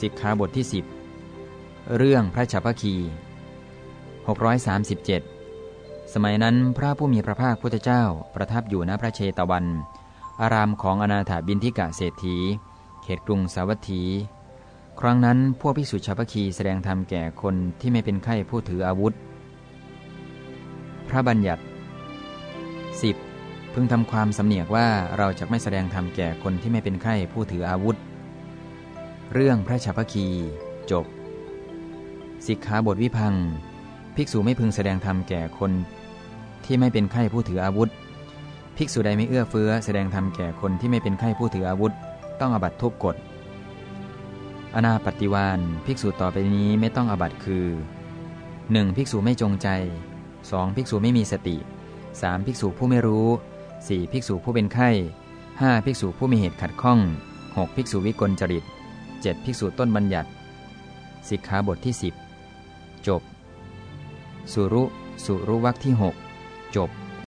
สิกขาบทที่ 10 เรื่องพระฉัพพคี 637 สมัยนั้นพระผู้มีพระภาคพุทธเจ้าประทับอยู่ณพระเชตวัน อารามของอนาถาบินทิกะเศรษฐี เขตกรุงสาวัตถี ครั้งนั้นพวกพิสุฉัพพคีแสดงธรรมแก่คนที่ไม่เป็นไข้ผู้ถืออาวุธ พระบัญญัติ 10. พึงทำความสำเนียกว่าเราจะไม่แสดงธรรมแก่คนที่ไม่เป็นไข้ผู้ถืออาวุธ เรื่องพระฉัพพคี จบ สิกขาบทวิพัง ภิกษุไม่พึงแสดงธรรมแก่คน ที่ไม่เป็นไข้ผู้ถืออาวุธ ภิกษุใดไม่เอื้อเฟื้อแสดงธรรมแก่คนที่ไม่เป็นไข้ผู้ถืออาวุธ ต้องอบัตทุกกฎ อนาปฏิวานภิกษุต่อไปนี้ไม่ต้องอบัตคือ 1. ภิกษุไม่จงใจ 2. ภิกษุไม่มีสติ 3. ภิกษุผู้ไม่รู้ 4. ภิกษุผู้เป็นไข้ 5. ภิกษุผู้มีเหตุขัดข้อง 6. ภิกษุวิกลจริต 7. ภิกษุต้นบัญญัติสิกขาบทที่ 10 จบ สุรุ สุรุวักที่ 6 จบ